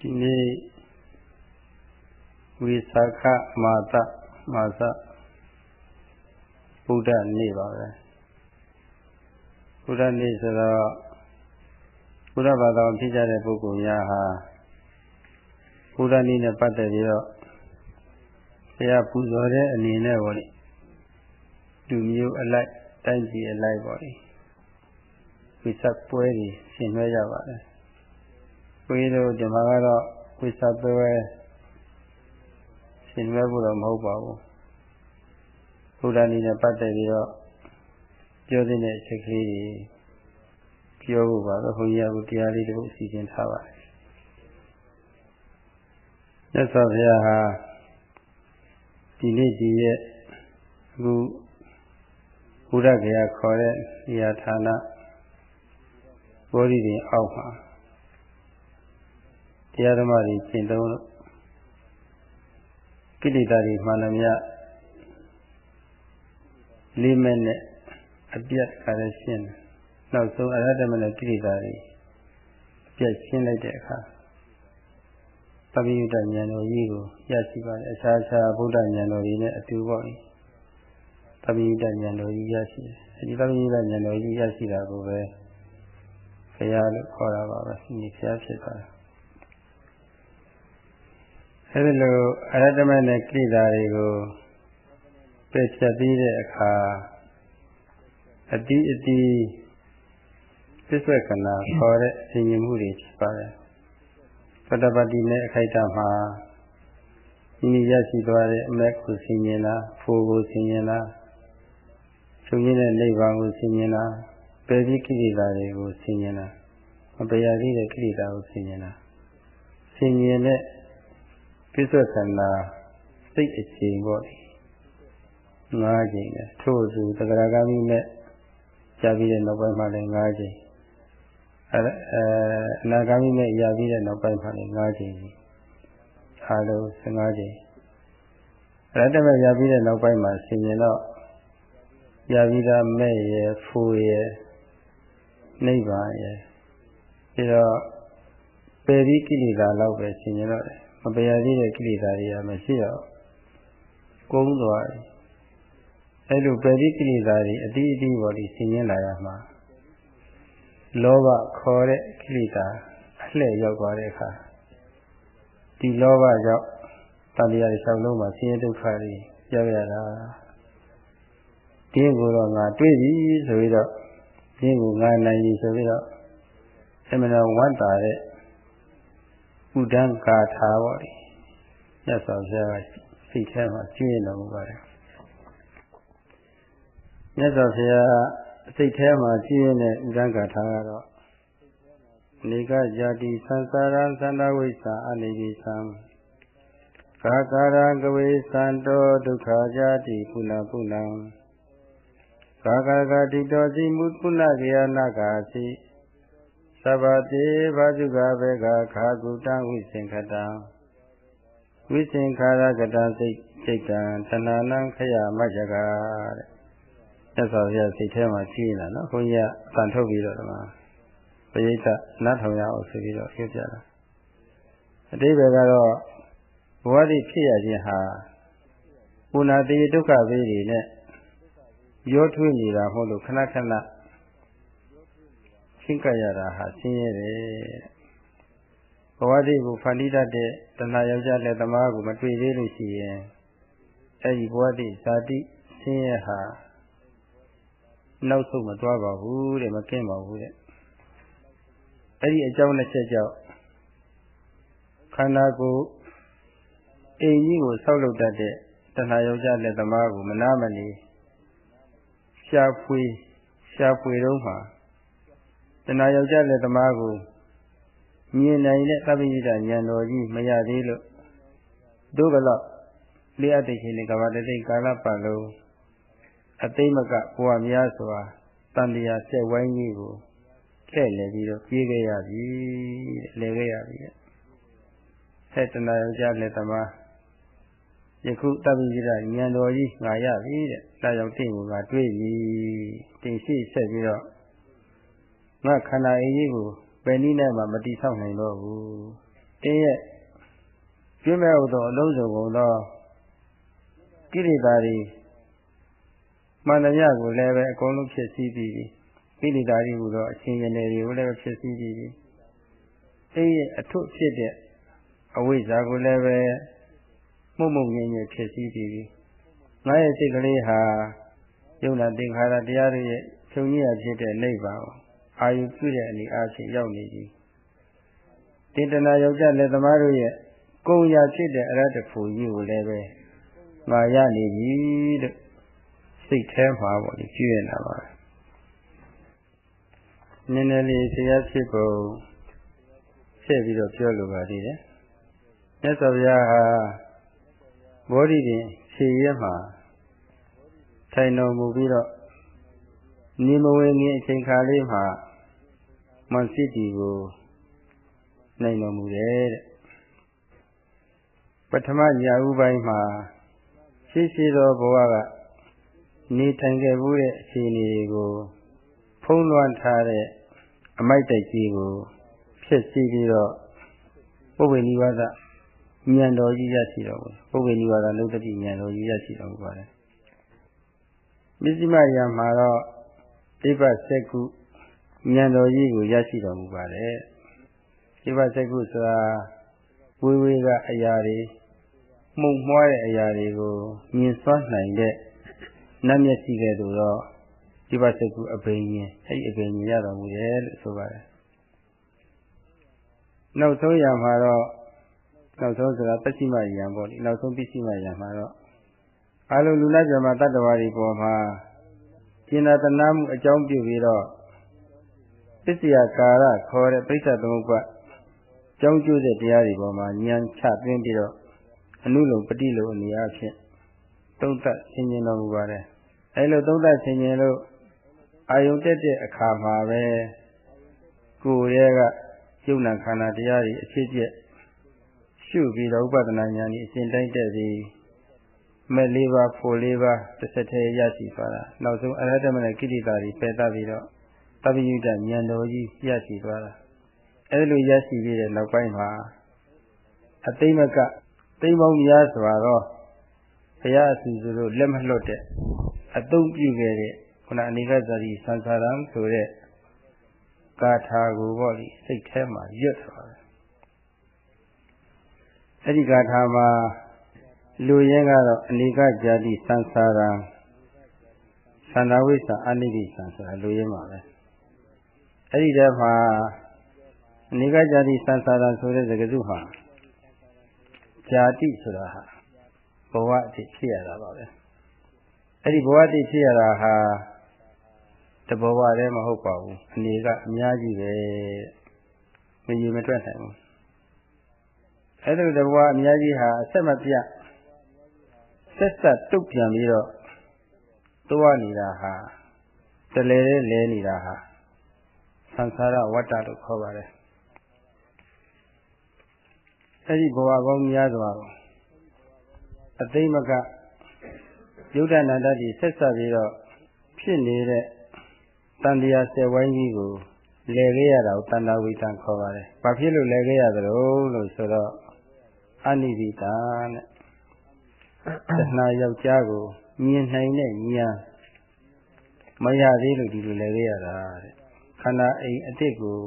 ဒီနေ့ဝိသခမာသမာသဘုဒ္ဓနေ့ပါပဲဘုရားနေ့ဆိုတော့ဘုရားဘာသာဖြစ်ကြတဲ့ပုဂ္ဂိုလ်များဟာဘုရားနေ့နဲ့ပတ်သက်ပြီးတော့ဘုရားပူဇော်တဲ့အနေနဲ့ပေါ့လေလူမျိုးအလိုက်တိုင်းပြည်အလိုက်ပေါ့လေဝိသတ်ပွဲတွေဆင်နွှဲကြပါတယ် ဘုရားတို့ဒီမှာကတော့ဝိသတ်ပွဲဆင်နွှဲဖို့တော့မဟုတ်ပါဘူးဘုရားနေ့နဲ့ပတ်သက်ပြီးတော့ပြောတဲ့အချက်ကလေးတွေပြောဖို့ပါတော့ဘုန်းကြီးကတရားလေးတစ်ခုစီစဉ်ထားပါတယ်မြတ်စွာဘုရားဟာဒီနေ့ဒီရဲ့အခုဘုရားကရာခေါ်တဲ့နေရာဌာနဘောဓိတွေအောက်မှာ တရားဓမ္မတွေကျင့်သုံးလို့ကိလေသာတွေမှန်သမျှလေးမဲ့နဲ့အပြတ်ခါလည်းရှင်းတယ်နောက်ဆုံးအရဟတမနဲ့ကိရိတာတွေအပြတ်ရှင်းလိုက်တဲ့အခါသဗ္ဗယုတဉာဏ်တော်ကြီးကိုရရှိပါတယ်အခြားခြားဗုဒ္ဓဉာဏ်တော်ကြီးနဲ့အတူပေါ့လေသဗ္ဗယုတဉာဏ်တော်ကြီးရရှိတယ်အဲဒီသဗ္ဗယုတဉာဏ်တော်ကြီးရရှိတာကိုပဲဘုရားလို့ခေါ်တာပါပဲဒီဘုရားဖြစ်သွားတယ် အဲဒီလိုအရဟတမနဲ့ကိရိတာတွေကိုပယ်ဖြတ်ပြီးတဲ့အခါအတိအတိသစ္စာကနာခေါ်တဲ့အစဉ်မြင်မှုတွေဖြစ်ပါတယ်ပတ္တပတိနဲ့အခိုက်အတန့်မှာဒီနေ့ရရှိသွားတဲ့အမက်ကိုဆင်ញင်လားဖိုးကိုဆင်ញင်လားချုပ်ရင်းတဲ့နိဗ္ဗာန်ကိုဆင်ញင်လားပယ်ပြီးကိလေသာတွေကိုဆင်ញင်လားမပယ်သေးတဲ့ကိလေသာကိုဆင်ញင်လားဆင်ញင်တဲ့ သစ္စာကနာစိတ်အခြေပေါ့ငါးချိန်နဲ့ထို့သူတဂရဂမိနဲ့ကြာပြီးတဲ့နောက်ပိုင်းမှာလည်း၅ချိန်အဲအနာဂါမိနဲ့ကြာပြီးတဲ့နောက်ပိုင်းမှာလည်း၅ချိန်အားလုံး15ချိန်ရတ္တမကြာပြီးတဲ့နောက်ပိုင်းမှာဆင်ရင်တော့ကြာပြီးသားမဲ့ရယ်ဖူရယ်နိဗ္ဗာန်ရယ်ပြီးတော့ပယ်ပြီးကိလေသာလောက်ပဲဆင်ရင်တော့ မပယ်ရသေးတဲ့ကိလေသာတွေကမရှိတော့ကုန်းသွားတယ်အဲလိုပယ်တိကိလေသာတွေအတိအတိပေါ်ဒီဆင်ញင်းလာရမှာလောဘခေါ်တဲ့ကိလေသာအလှည့်ရောက်သွားတဲ့အခါဒီလောဘကြောင့်တန်တရားတွေ၆လုံးမှာဆင်းရဲဒုက္ခတွေရောက်ရတာဒီကိုတော့ငါတွေးပြီဆိုပြီးတော့ဒီကိုငါနိုင်ပြီဆိုပြီးတော့အမှန်တော့ဝတ်တာတဲ့ ဥဒ္ဒံကာထာပေါ့လေမြတ်စွာဘုရားကစိတ်ထဲမှာကျင့်ရတော်မူပါတယ်မြတ်စွာဘုရားစိတ်ထဲမှာကြည့်ရတဲ့ဥဒ္ဒဂါထာကတော့နေကဇာတိသံသာရသန္တဝိသအနေဒီသံကာကာရကဝေသံတောဒုက္ခဇာတိကုလပုဏံကာကာကတိတောစီမုကုလကေယနာကာစီ သဗ္ဗတိဘာဇုကဘေကခာကုတံဝိသင်္ခတံဝိသင်္ခာရကတံစိတ်စိတ်ကံတဏ္ဏံခယမจ္จကတဲ့မြတ်စွာဘုရားစိတ်ထဲမှာရှိနေတာနော်ခွန်ကြီးကအတန်ထုတ်ပြီးတော့ဒီမှာပရိသတ်နတ်ထောင်ရအောင်ဆိုပြီးတော့ပြောပြတာအတိပ္ပယ်ကတော့ဘဝတည်ဖြစ်ရခြင်းဟာပုဏ္ဏတိဒုက္ခဘေးတွေနဲ့ရောထွေးနေတာမဟုတ်လို့ခဏခဏ ရှင်းကပ်ရတာဟာဆင်းရဲတယ်ဘဝတည်ကိုဖန်တီးတတ်တဲ့တဏှာယောက်ျားလက်သမားကိုမတွေ့သေးလို့ရှိရင်အဲဒီဘဝတည်ဇာတိဆင်းရဲဟာနောက်ဆုံးမသွားပါဘူးတဲ့မကင်းပါဘူးတဲ့အဲ့ဒီအကြောင်းတစ်ချက်ကြောင့်ခန္ဓာကိုယ်အိမ်ကြီးကိုဆောက်လုပ်တတ်တဲ့တဏှာယောက်ျားလက်သမားကိုမနာမနေရှားဖွေရှားဖွေတော့မှ တဏှာယောက်ျားလက်သမားကိုမြင်နိုင်တဲ့သဗ္ဗိဒဉာဏ်တော်ကြီးမရသေးလို့ဒုက္ခလောက်လေးအပ်တဲ့ချိန်ကဘာတသိကာလပတ်လုံးအသိမကဘဝများစွာတန်တရားဆက်ဝိုင်းကြီးကိုလှည့်လည်ပြီးတော့ပြေးခဲ့ရပြီတဲ့လဲခဲ့ရပြီတဲ့ဆက်တနာယောက်ျားလက်သမားယခုတပိစိဒဉာဏ်တော်ကြီးငါရပြီတဲ့ဒါကြောင့်တင့်ကိုငါတွေးပြီတင်ရှိဆက်ပြီးတော့ ငါခန္ဓာအင်းကြီးကိုဘယ်နည်းနဲ့မှမတိဆောက်နိုင်တော့ဘူးတတင်းရဲ့ပြည့်မဲ့ဥသောအလုံးစုံကုန်သောကိလေသာတွေမှန်သမျှကိုလည်းပဲအကုန်လုံးဖြစ်စည်းပြီးပြီကိလေသာတွေဟူသောအချင်းရနယ်တွေကိုလည်းဖြစ်စည်းပြီးပြီအဲရဲ့အထွတ်ဖြစ်တဲ့အဝိဇ္ဇာကိုလည်းပဲမှုမှုငြင်းငြင်းဖြစ်စည်းပြီးပြီငါရဲ့စိတ်ကလေးဟာယုံနာသင်္ခါရတရားတွေရဲ့ခြုံကြီးရဖြစ်တဲ့နိဗ္ဗာန်ကို အာယုပြုတဲ့အနေအားဖြင့်ရောက်နေပြီတေတနာယောက်ျားလက်သမားတို့ရဲ့ကုံရာဖြစ်တဲ့အရတ္တဖို့ကြီးကိုလည်းပဲငါရနေပြီလို့စိတ်ထဲမှာပေါ့လေကြည့်ရတာပါနည်းနည်းလေးဆရာဖြစ်ပုံဆက်ပြီးတော့ပြောလိုပါသေးတယ်မြတ်စွာဘုရားဟာဘောဓိပင်ခြေရဲမှာထိုင်တော်မူပြီးတော့နေမဝင်ခင်အချိန်ခါလေးမှာ မန်စီတီကိုနိုင်တော်မူတယ်တဲ့ပထမညာဥပိုင်းမှာရှိရှိသောဘဝကနေထိုင်ခဲ့မှုတဲ့အခြေအနေတွေကိုဖုံးလွှမ်းထားတဲ့အမိုက်တိုက်ကြီးကိုဖြစ်စီပြီးတော့ပုဗ္ဗေနိဝါဒဉာဏ်တော်ကြီးရရှိတော်မူပုဗ္ဗေနိဝါဒလုံးတတိဉာဏ်တော်ကြီးရရှိတော်မူပါတယ်မြစ္စည်းမယံမှာတော့အိဗစက္ကု ဉာဏ်တော်ကြီးကိုရရှိတော်မူပါတယ်အိဗစက္ကုဆိုတာဝေဝေကအရာတွေမှုံမွှားတဲ့အရာတွေကိုမြင်စွမ်းနိုင်တဲ့နတ်မျက်စိကဲ့သို့တော့ဒီပါစကုအဘိညာဉ်အဲ့ဒီအဘိညာဉ်ရတော်မူတယ်လို့ဆိုပါတယ်နောက်ဆုံးရမှာတော့နောက်ဆုံးဆိုတာပစ္စည်းမယံပေါ့လေနောက်ဆုံးပစ္စည်းမယံမှာတော့အလုံးလူနာဇမတတ္တဝါတွေပေါ်မှာကျင်နာတနာမှုအကြောင်းပြုပြီးတော့ ပစ္စယကာရခေါ်တဲ့ပိဋကသမုပ္ပါကြောင်းကျိုးတဲ့တရားတွေပေါ်မှာဉာဏ်ချသွင်းပြီးတော့အနုလုံပฏิလုံအနေအချင်းသုံးသပ်ဆင်ခြင်တော်မူပါတယ်အဲလိုသုံးသပ်ဆင်ခြင်လို့အာယုံတက်တဲ့အခါမှာပဲကိုယ်ရဲ့ကယုံနာခန္ဓာတရားတွေအဖြစ်ကျက်ရှုပြီးတော့ဥပဒနာဉာဏ်ကြီးအစဉ်တိုင်းတက်ပြီးမဲ့လေးပါးဖို့လေးပါးတစ်ဆက်တည်းရရှိသွားတာနောက်ဆုံးအရဟတမနဲ့ကိဋ္တာတွေပယ်တတ်ပြီးတော့ တပိယုဒဉာဏ်တော်ကြီးရရှိသွားတာအဲလိုရရှိပြီးတဲ့နောက်ပိုင်းမှာအသိမကသိပေါင်းများစွာတော့ဘုရားအစီအစဉ်လက်မလွတ်တဲ့အသုံးပြုခဲ့တဲ့ခုနအနေကဇာတိသံဃာရံဆိုတဲ့ကာထာကိုပေါ့လေစိတ်ထဲမှာရွတ်သွားတယ်အဲ့ဒီကာထာမှာလူရင်းကတော့အနေကဇာတိသံဃာရံသန္တာဝိသအနိတိသံဆိုတာလူရင်းပါပဲ အဲ့ဒီတည်းမှာအနေကဇာတိသံဃာရံဆိုတဲ့စကားစုမှာဇာတိဆိုတာဟာဘဝအဖြစ်ဖြစ်ရတာပါပဲအဲ့ဒီဘဝတည်ဖြစ်ရတာဟာတဘဝတည်းမဟုတ်ပါဘူးအနေကအများကြီးပဲမရေမတွက်နိုင်ဘူးအဲ့ဒီတဘဝအများကြီးဟာအဆက်မပြတ်ဆက်ဆက်တုတ်ပြန်ပြီးတော့သွားနေတာဟာတလဲလဲလဲနေတာဟာ သံဃာရဝတ္တလို့ခေါ်ပါတယ်အဲ့ဒီဘဝကောင်းများစွာအသိမကယုဒ္ဓနာတတိဆက်ဆက်ပြီးတော့ဖြစ်နေတဲ့တန်တရားဆယ်ဝိုင်းကြီးကိုလဲခဲ့ရတာကိုတဏ္ဍဝိတံခေါ်ပါတယ်။ဘာဖြစ်လို့လဲခဲ့ရသလဲလို့ဆိုတော့အနိဒိတာနဲ့တဏှာယောက်ျားကိုမြင်နိုင်တဲ့ဉာဏ်မရသေးလို့ဒီလိုလဲခဲ့ရတာတဲ့။ ခန္ဓာအိမ်အတိတ်ကို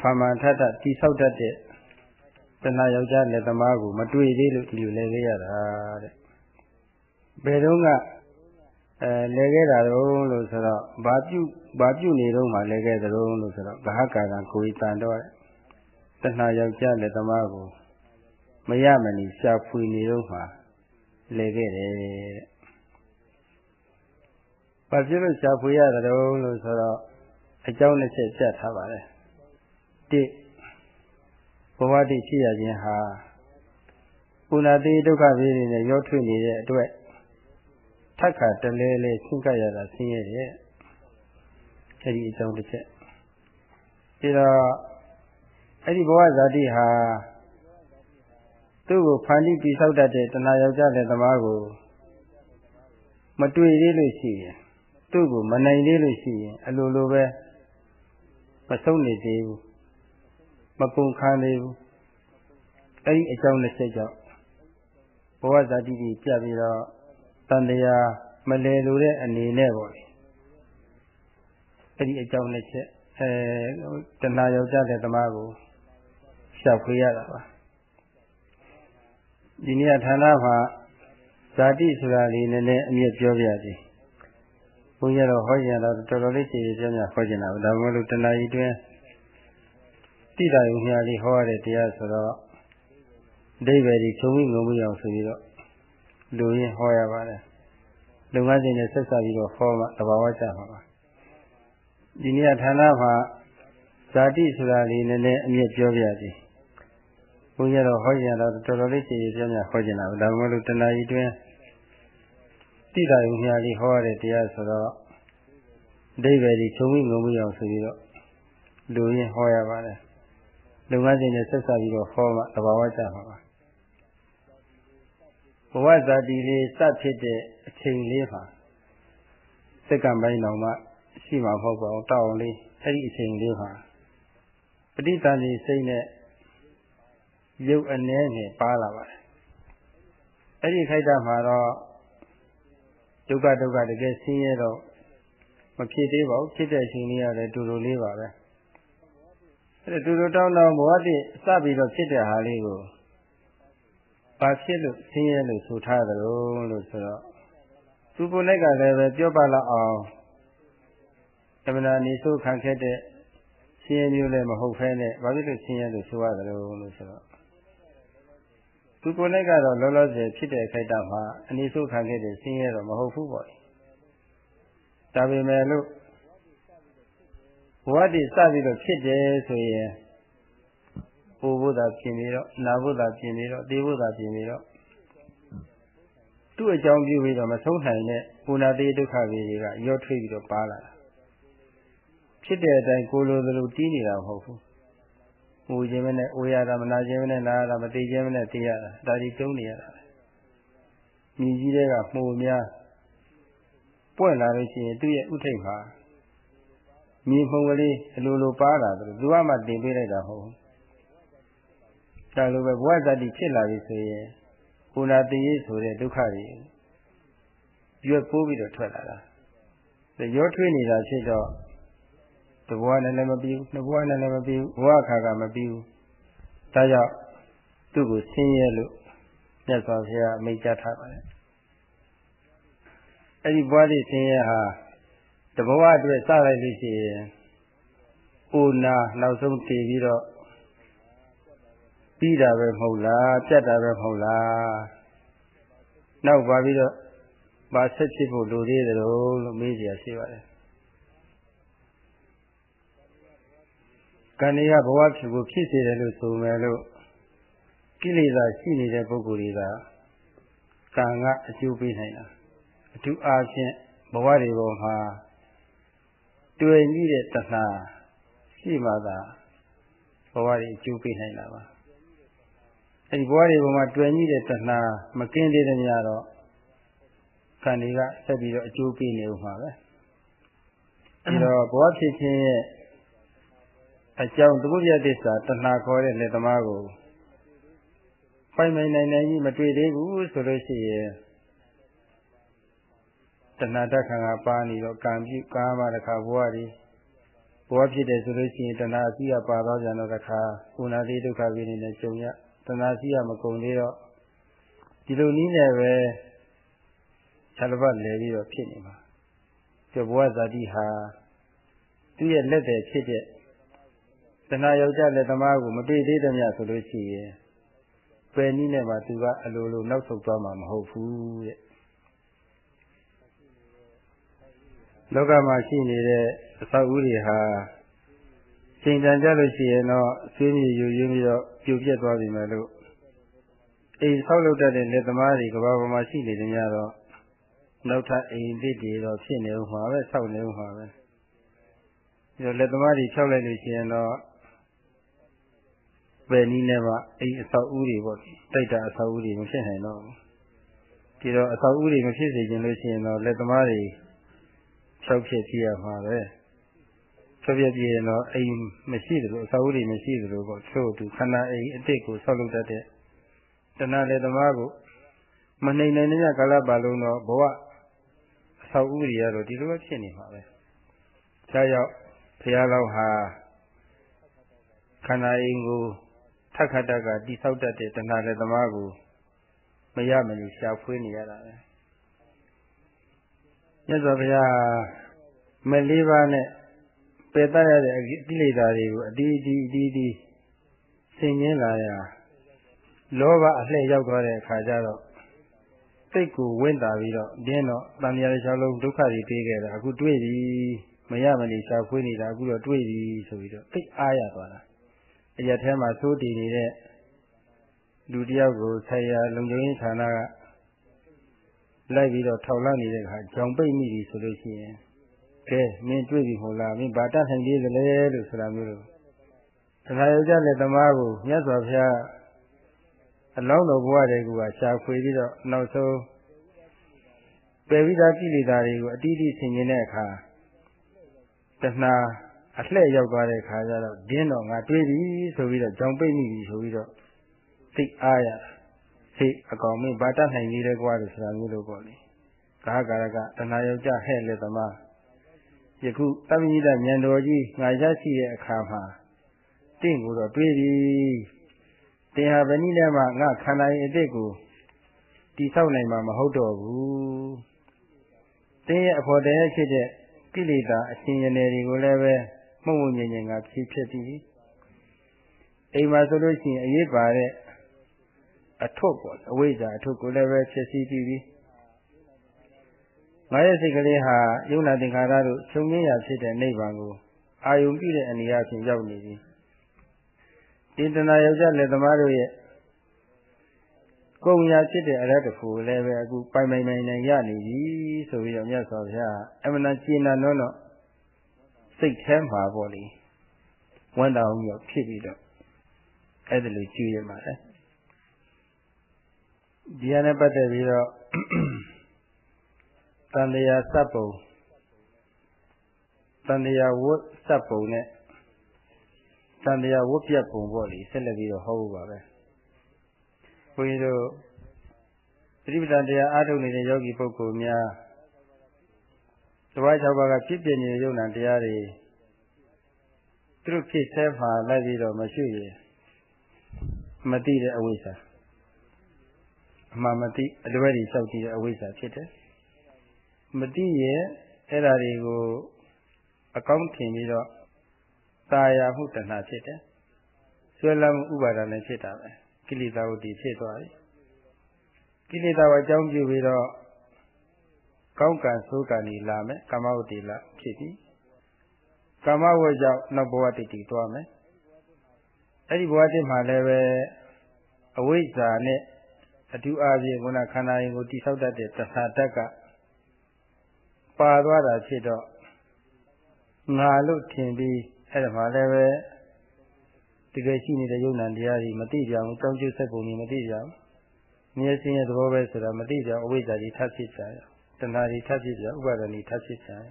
ဖာမန်ထထတိဆောက်တတ်တဲ့တဏှာယောက်ျားလက်သမားကိုမတွေ့သေးလို့ဒီလိုလဲခဲ့ရတာတဲ့ဘယ်တော့ကအဲလဲခဲ့တာတော့လို့ဆိုတော့ဘာပြုဘာပြုနေတော့မှလဲခဲ့သလိုလို့ဆိုတော့ဘာဟကာကကိုယ်တန်တော့တဏှာယောက်ျားလက်သမားကိုမရမနေရှာဖွေနေတော့မှလဲခဲ့တယ်တဲ့ဘာဖြစ်လို့ရှာဖွေရသလိုလို့ဆိုတော့ အကြောင်းတစ်ချက်ပြတ်ထားပါတယ်တစ်ဘဝတည်ရှိရခြင်းဟာပုဏ္ဏတိဒုက္ခဘေးတွေနဲ့ရောထွေးနေတဲ့အတွက်ထက်ခါတလဲလဲဆင့်ကပ်ရတာဆင်းရဲတဲ့အဲဒီအကြောင်းတစ်ချက်ပြီးတော့အဲ့ဒီဘဝဇာတိဟာသူ့ကိုဖန်တီးပြီးဆောက်တတ်တဲ့တဏှာယောက်ျားတဲ့သမားကိုမတွေ့သေးလို့ရှိရင်သူ့ကိုမနိုင်သေးလို့ရှိရင်အလိုလိုပဲ မဆုံးနေသေးဘူးမကုန်ခံသေးဘူးအဲ့ဒီအကြောင်းတစ်ချက်ကြောင့်ဘဝဇာတိကြီးပြပြီးတော့တန်တရားမလဲလို့တဲ့အနေနဲ့ပေါ့လေအဲ့ဒီအကြောင်းတစ်ချက်အဲတဏှာယောက်ျားတဲ့သမားကိုရှောက်ခွေရတာပါဒီနေ့ဌာနမှာဇာတိဆိုတာလေးနည်းနည်းအမြင့်ပြောပြစီ ဘုန်းကြီးတော့ဟောကြတော့တော်တော်လေးခြေပြပြဟောကြတာဒါမှမဟုတ်တဏှာကြီးတွင်တိတာယုံညာလေးဟောရတဲ့တရားဆိုတော့အဓိပ္ပာယ်ကြီးခြုံပြီးငုံပြီးအောင်ဆိုပြီးတော့လူရင်းဟောရပါတယ်လုပ်ငန်းစဉ်နဲ့ဆက်ဆက်ပြီးတော့ဟောမှသဘာဝကျမှာပါဒီနေ့ဌာနမှာဇာတိဆိုတာလေးနည်းနည်းအမြင့်ပြောပြစီဘုန်းကြီးတော့ဟောကြတော့တော်တော်လေးခြေပြပြဟောကြတာဒါမှမဟုတ်တဏှာကြီးတွင် တိတာယုံညာလေးဟောရတဲ့တရားဆိုတော့အဓိပ္ပာယ်ကြီးခြုံပြီးငုံပြီးအောင်ဆိုပြီးတော့လူရင်းဟောရပါတယ်လုပ်ငန်းစဉ်နဲ့ဆက်ဆက်ပြီးတော့ဟောမှသဘာဝကျမှာပါဘဝဇာတိလေးစဖြစ်တဲ့အချိန်လေးမှာစက္ကန့်ပိုင်းတော်မှရှိမှာမဟုတ်ပါဘူးတောက်အောင်လေးအဲ့ဒီအချိန်လေးမှာပဋိသန္ဓေစိတ်နဲ့ရုပ်အနှဲနဲ့ပါလာပါတယ်အဲ့ဒီခိုက်တာမှာတော့ ဒုက္ခဒုက္ခတကယ်ဆင်းရဲတော့မဖြစ်သေးပါဘူးဖြစ်တဲ့အချိန်လေးရတယ်တူတူလေးပါပဲအဲ့ဒါတူတူတောင်းတောင်းဘဝတည်းစပြီးတော့ဖြစ်တဲ့ဟာလေးကိုဘာဖြစ်လို့ဆင်းရဲလို့ဆိုထားတယ်လို့ဆိုတော့သူကိုယ်နဲ့ကလည်းပဲပြောပါလောက်အောင်တမနာနေဆိုခံခဲ့တဲ့ဆင်းရဲမျိုးလည်းမဟုတ်ဖဲနဲ့ဘာဖြစ်လို့ဆင်းရဲလို့ဆိုရတယ်လို့ဆိုတော့ သူကိုယ်နဲ့ကတော့လောလောဆယ်ဖြစ်တဲ့ခိုက်တာမှာအနိဆိုခံခဲ့တဲ့ဆင်းရဲတော့မဟုတ်ဘူးပေါ့ဒါပေမဲ့လို့ဘဝတည်စပြီးတော့ဖြစ်တယ်ဆိုရင်ပူဖို့သာပြင်ပြီးတော့နာဖို့သာပြင်ပြီးတော့သေဖို့သာပြင်ပြီးတော့သူ့အကြောင်းပြုပြီးတော့မဆုံးနိုင်တဲ့ပူနာသေးဒုက္ခတွေကရောထွေးပြီးတော့ပါလာတာဖြစ်တဲ့အတိုင်းကိုလိုလိုတီးနေတာမဟုတ်ဘူး။ ငိုခြင်းမနဲ့အိုရတာမနာခြင်းမနဲ့နာရတာမသိခြင်းမနဲ့သိရတာဒါဒီကျုံနေရတာ။မြည်ကြီးတဲ့ကမှုများပွင့်လာလို့ရှိရင်သူ့ရဲ့ဥထိတ်မှာမြည်မှုကလေးအလိုလိုပါလာတယ်သူကမှတင်ပေးလိုက်တာမဟုတ်ဘူး။ဒါလိုပဲဘဝဇာတိဖြစ်လာပြီဆိုရင်ကိုနာတည်ဆိုတဲ့ဒုက္ခတွေရွက်ပိုးပြီးတော့ထွက်လာတာ။ရောထွေးနေတာဖြစ်တော့တ ဘဝနဲ့လည်းမပြီးဘူးနှစ်ဘဝနဲ့လည်းမပြီးဘူးဘဝခါကမပြီးဘူးဒါကြောင့်သူ့ကိုဆင်းရဲလို့မြတ်စွာဘုရားအမိန့်ကြားထားပါတယ်အဲ့ဒီဘဝလေးဆင်းရဲဟာတဘဝအတွက်စလိုက်လို့ရှိရင်အိုနာနောက်ဆုံးတည်ပြီးတော့ပြီးတာပဲမဟုတ်လားပြတ်တာပဲမဟုတ်လားနောက်ပါပြီးတော့ဘာဆက်ဖြစ်ဖို့လိုသေးတယ်လို့မေးကြရရှိပါတယ် ကံတွေကဘဝဖြစ်ဖို့ဖြစ်စေတယ်လို့ဆိုမယ်လို့ကိလေသာရှိနေတဲ့ပုဂ္ဂိုလ်တွေကကံကအကျိုးပေးနိုင်တာအထူးအားဖြင့်ဘဝတွေပေါ်မှာတွေ့မိတဲ့တဏှာရှိမှသာဘဝတွေအကျိုးပေးနိုင်တာပါအဲဒီဘဝတွေပေါ်မှာတွေ့မိတဲ့တဏှာမကင်းသေးတဲ့များတော့ကံတွေကဆက်ပြီးတော့အကျိုးပေးနေဦးမှာပဲအဲတော့ဘဝဖြစ်ခြင်းရဲ့ အကြောင်းသကုပြသစ္စာတဏှာခေါ်တဲ့လက်သမားကိုပိုင်ပိုင်နိုင်နိုင်ကြီးမတွေ့သေးဘူးဆိုလို့ရှိရင်တဏှာတက်ခံကပါနေတော့ကံပြုကာမတခါဘဝတွေဘဝဖြစ်တယ်ဆိုလို့ရှိရင်တဏှာအစီအပါတော့ပြန်တော့တခါကုဏတိဒုက္ခဝိနေနဲ့ကြုံရတဏှာစီရမကုန်သေးတော့ဒီလိုနည်းနဲ့ပဲခြေတစ်ပတ်လဲပြီးတော့ဖြစ်နေမှာဒီဘဝဇာတိဟာသူ့ရဲ့လက်တယ်ဖြစ်တဲ့ တဏှာယောက်ျားလက်သမားကိုမတွေ့သေးသမျှဆိုလို့ရှိရင်ပယ်နည်းနဲ့မှသူကအလိုလိုနောက်ဆုတ်သွားမှာမဟုတ်ဘူးတဲ့လောကမှာရှိနေတဲ့အဆောက်အဦတွေဟာချိန်တန်ကြလို့ရှိရင်တော့ဆွေးမြေယူရင်းပြီးတော့ပြိုပြက်သွားပြီမယ်လို့အိမ်ဆောက်လုပ်တတ်တဲ့လက်သမားတွေကဘာပေါ်မှာရှိနေကြများတော့နောက်ထပ်အိမ်သစ်တွေတော့ဖြစ်နေဦးမှာပဲဆောက်နေဦးမှာပဲဒီလိုလက်သမားတွေဖြောက်လိုက်လို့ရှိရင်တော့ ပဲနီးနဲ့မှအိမ်အဆောက်အဦတွေပေါ့တိုက်တာအဆောက်အဦတွေမဖြစ်နိုင်တော့ဘူးဒီတော့အဆောက်အဦတွေမဖြစ်စေချင်လို့ရှိရင်တော့လက်သမားတွေဖြောက်ဖြစ်ပြရမှာပဲပြပြပြရင်တော့အိမ်မရှိသလိုအစာအုပ်တွေမရှိသလိုပေါ့ချို့သူခန္ဓာအိမ်အစ်စ်ကိုဆောက်လုပ်တတ်တဲ့တဏှာလေသမားကိုမနှိမ်နိုင်တဲ့ကာလပတ်လုံးတော့ဘဝအဆောက်အဦတွေကတော့ဒီလိုပဲဖြစ်နေမှာပဲ။ဒါကြောင့်ဘုရားတော်ဟာခန္ဓာအိမ်ကို ထက်ခတ်တက်ကတိဆောက်တတ်တဲ့တဏှာလေသမားကိုမရမလို့ရှာဖွေနေရတာပဲ။မြတ်စွာဘုရားမလေးပါးနဲ့ပယ်တတ်ရတဲ့ကိလေသာတွေကိုအတီးအတီးအတီးအတီးဆင်ញင်းလာရလောဘအလှည့်ရောက်သွားတဲ့အခါကျတော့စိတ်ကိုဝင့်တာပြီးတော့ဒင်းတော့တန်မြာတစ်ချောင်းလုံးဒုက္ခတွေပေးခဲ့တာအခုတွေ့ပြီမရမနေရှာဖွေးနေတာအခုတော့တွေ့ပြီဆိုပြီးတော့သိအားရသွားတာ အရက်ထဲမှာသိုးတည်နေတဲ့လူတယောက်ကိုဆရာလုံခြုံရေးဌာနကလိုက်ပြီးတော့ထောက်လန့်နေတဲ့အခါကြောင်ပိတ်မိပြီဆိုလို့ရှိရင်ကဲမင်းတွေ့ပြီမဟုတ်လားမင်းဘာတတ်နိုင်သေးသလဲလို့ဆိုတာမျိုးလို့တရားယောက်ျားလက်သမားကိုမြတ်စွာဘုရားအလောင်းတော်ဘဝတည်းကရှာဖွေပြီးတော့နောက်ဆုံးပယ်ပြီးသားကိလေသာတွေကိုအတိအကျဆင်ခြင်တဲ့အခါတဏှာ အလှဲ့ရောက်သွားတဲ့အခါကျတော့ဒင်းတော့ငါတွေးပြီဆိုပြီးတော့ကြောင်ပိတ်မိပြီဆိုပြီးတော့သိအားရစိတ်အကောင်မင်းဗာတတ်နိုင်သေးတယ်ကွာလို့ဆိုတာမျိုးလို့ပေါ့လေကာကာရကတဏှာယောက်ျားဟဲ့လက်သမားယခုတမ္မိဒဉာဏ်တော်ကြီးငါရရှိတဲ့အခါမှာတင့်ကိုတော့တွေးပြီတင်ဟာဗဏိနဲ့မှငါခန္ဓာရဲ့အစ်စ်ကိုတိဆောက်နိုင်မှာမဟုတ်တော့ဘူးတင်းရဲ့အဖို့တည်းဖြစ်တဲ့ကိလေသာအရှင်ရည်တွေကိုလည်းပဲ မှုံမှုံငြင်ငြင်ကဖြည့်ဖြစ်ပြီးအိမ်မှာဆိုလို့ရှိရင်အရေးပါတဲ့အထုပ်ပေါ့အဝိဇ္ဇာအထုပ်ကိုလည်းပဲဖြစ်စီပြီးပြီငါရဲ့စိတ်ကလေးဟာယုံနာသင်္ခါရတို့ချုပ်ငင်းရာဖြစ်တဲ့နိဗ္ဗာန်ကိုအာယုံပြုတဲ့အနေအချင်းရောက်နေပြီဒီတဏှာယောက်ျားလက်သမားတို့ရဲ့ကုံရာဖြစ်တဲ့အရတ္တဖို့လည်းပဲအခုပိုင်ပိုင်နိုင်နိုင်ရနေပြီဆိုပြီးတော့မြတ်စွာဘုရားအမှန်တန်ကျင့်တာတော့တော့ စိတ်ထဲမှာပေါ့လေဝမ်းတောင်ရောက်ဖြစ်ပြီးတော့အဲ့ဒါလိုကြည့်ရမှာလေဒီဟာနဲ့ပတ်သက်ပြီးတော့တန်တရားစပ်ပုံတန်တရားဝတ်စပ်ပုံနဲ့တန်တရားဝတ်ပြတ်ပုံပေါ့လေဆက်လက်ပြီးတော့ဟောဖို့ပါပဲဘုန်းကြီးတို့သတိပဋ္ဌာန်တရားအားထုတ်နေတဲ့ယောဂီပုဂ္ဂိုလ်များ တဝါ၆ပါးကဖြစ်ပြနေတဲ့ယုံနာတရားတွေသူတို့ဖြစ်ဆဲမှာလိုက်ပြီးတော့မရှိရင်မသိတဲ့အဝိဇ္ဇာအမှန်မသိအတပည့်တွေလျှောက်ကြည့်တဲ့အဝိဇ္ဇာဖြစ်တယ်မသိရင်အဲ့ဓာတွေကိုအကောင်းထင်ပြီးတော့ตาယာမှုတဏှာဖြစ်တယ်ဆွဲလမ်းမှုဥပါဒနဲ့ဖြစ်တာပဲကိလေသာဝတ္တိဖြစ်သွားပြီကိလေသာကိုအကြောင်းပြုပြီးတော့ ကောင်းကံဆိုးကံတွေလာမယ်ကာမဝတ္တိလာဖြစ်ပြီကာမဝတ္ကြောင့်နောက်ဘဝတည်တည်သွားမယ်အဲ့ဒီဘဝတည်မှာလည်းပဲအဝိဇ္ဇာနဲ့အတူအပြင်ခုနခန္ဓာရင်ကိုတိဆောက်တတ်တဲ့တဏှာတက်ကပါသွားတာဖြစ်တော့ငါလို့ထင်ပြီးအဲ့ဒါမှလည်းပဲတကယ်ရှိနေတဲ့ယုံနာတရားတွေမသိကြဘူးတောင်းကျစက်ပုံတွေမသိကြဘူးမျက်စိရဲ့သဘောပဲဆိုတာမသိကြအဝိဇ္ဇာတွေထပ်ဖြစ်ကြရ တဏှာတွေထပ်ဖြစ်ကြဥပါဒဏ်တွေထပ်ဖြစ်ကြရ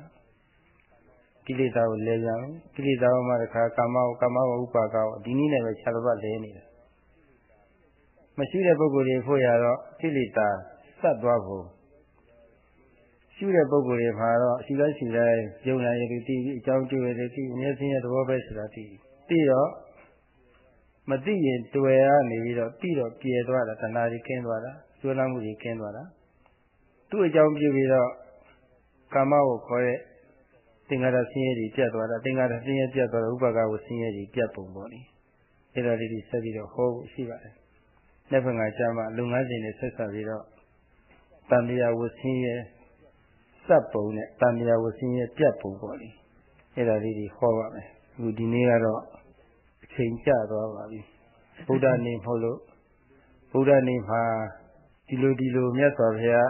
ကိလေသာကိုလဲကြအောင်ကိလေသာကမှတခါကာမကိုကာမဝဥပါကောဒီနည်းနဲ့ပဲခြားတစ်ပတ်လဲနေတယ်မရှိတဲ့ပုဂ္ဂိုလ်တွေဖို့ရတော့ကိလေသာစတ်သွားဖို့ရှိတဲ့ပုဂ္ဂိုလ်တွေမှာတော့အရှိတိုင်းရှိတိုင်းယုံနာရည်တည်ပြီးအကြောင်းတွေ့ရည်တည်မျက်စိရဲ့သဘောပဲဆိုတာတည်ပြီးတော့မသိရင်တွေ့ရနေပြီးတော့ပြီးတော့ပြေသွားတာတဏှာကြီးကင်းသွားတာကျွမ်းလမ်းမှုကြီးကင်းသွားတာ သူ့အကြောင်းပြုပြီးတော့ကာမကိုခေါ်တဲ့သင်္ကာရဆင်းရဲကြီးပြတ်သွားတာသင်္ကာရဆင်းရဲပြတ်သွားတော့ဥပါကကိုဆင်းရဲကြီးပြတ်ပုံပေါ့လေအဲ့ဒါလေးကြီးဆက်ပြီးတော့ဟောဖို့ရှိပါတယ်လက်ဖက်ကကြာမှလုပ်ငန်းစဉ်တွေဆက်ဆက်ပြီးတော့တန်တရားဝဆင်းရဲစပ်ပုံနဲ့တန်တရားဝဆင်းရဲပြတ်ပုံပေါ့လေအဲ့ဒါလေးကြီးဟောပါမယ်အခုဒီနေ့ကတော့အချိန်ကျသွားပါပြီဗုဒ္ဓနေမဟုတ်လို့ဗုဒ္ဓနေမှာဒီလိုဒီလိုမြတ်စွာဘုရား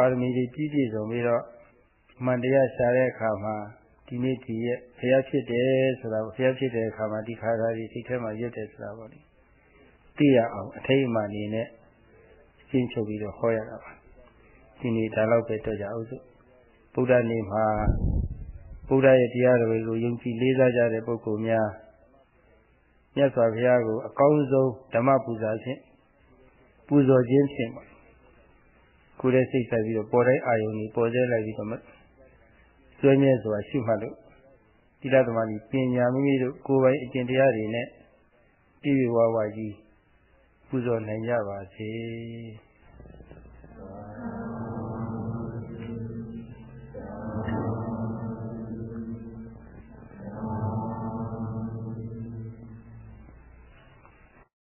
ပါရမီတွေကြီးပြည့်စုံပြီးတော့မှန်တရားရှာတဲ့အခါမှာဒီနေ့ဒီရဲ့ဘုရားဖြစ်တယ်ဆိုတာဘုရားဖြစ်တဲ့အခါမှာဒီခါသားကြီးစိတ်ထဲမှာရွတ်တယ်ဆိုတာပေါ့လေသိရအောင်အထိတ်အမှန်နေနဲ့ရှင်းချုပ်ပြီးတော့ဟောရတာပါဒီနေ့ဒါတော့ပဲတော့ကြအောင်စို့ဗုဒ္ဓနေမှာဘဗုဒ္ဓရဲ့တရားတော်ကိုယုံကြည်လေးစားကြတဲ့ပုဂ္ဂိုလ်များမြတ်စွာဘုရားကိုအကောင်းဆုံးဓမ္မပူဇာဖြင့်ပူဇော်ခြင်းဖြင့် ကိုယ်ရဲ့စိတ်ဆက်ပြီးတော့ပေါ်တိုင်းအာယုန်ကြီးပေါ်စေလိုက်ပြီးတော့ကျွဲမြဲစွာရှုမှတ်လို့တိရသမารီပညာမိမိတို့ကိုယ်ပိုင်အကျင့်တရားတွေနဲ့တည်ဝဝကြီးပူဇော်နိုင်ကြပါစေ။